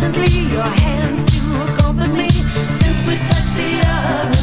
Instantly your hands do comfort me. Since we touched the other